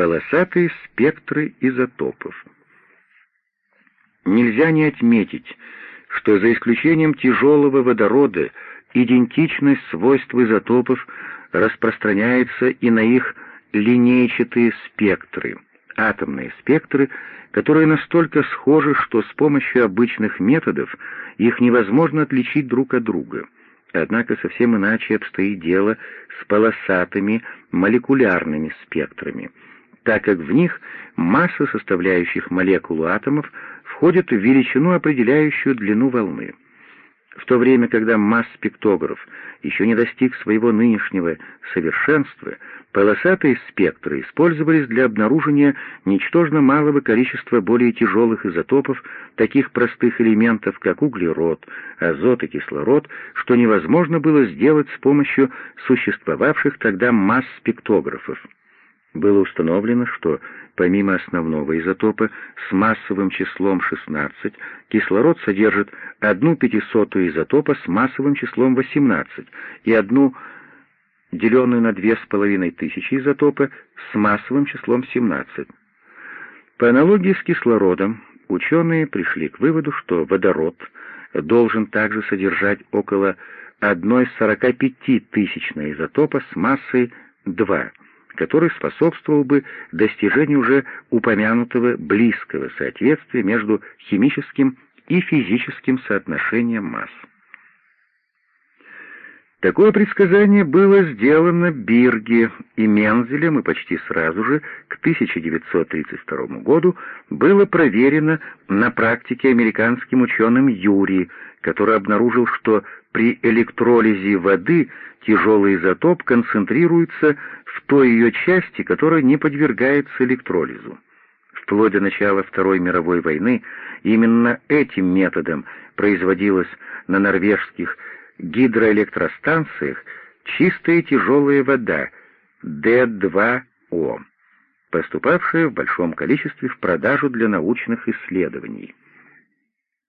Полосатые спектры изотопов. Нельзя не отметить, что за исключением тяжелого водорода идентичность свойств изотопов распространяется и на их линейчатые спектры, атомные спектры, которые настолько схожи, что с помощью обычных методов их невозможно отличить друг от друга. Однако совсем иначе обстоит дело с полосатыми молекулярными спектрами, так как в них масса составляющих молекулу атомов входит в величину, определяющую длину волны. В то время, когда масс-спектограф еще не достиг своего нынешнего совершенства, полосатые спектры использовались для обнаружения ничтожно малого количества более тяжелых изотопов, таких простых элементов, как углерод, азот и кислород, что невозможно было сделать с помощью существовавших тогда масс-спектографов. Было установлено, что помимо основного изотопа с массовым числом 16, кислород содержит одну пятисотую изотопа с массовым числом 18 и одну деленную на две с половиной тысячи изотопа с массовым числом 17. По аналогии с кислородом, ученые пришли к выводу, что водород должен также содержать около 1,45 тысячной изотопа с массой 2, который способствовал бы достижению уже упомянутого близкого соответствия между химическим и физическим соотношением масс. Такое предсказание было сделано Бирге и Мензелем, и почти сразу же, к 1932 году, было проверено на практике американским ученым Юри, который обнаружил, что при электролизе воды тяжелый изотоп концентрируется в той ее части, которая не подвергается электролизу. Вплоть до начала Второй мировой войны именно этим методом производилась на норвежских гидроэлектростанциях чистая тяжелая вода D2O, поступавшая в большом количестве в продажу для научных исследований —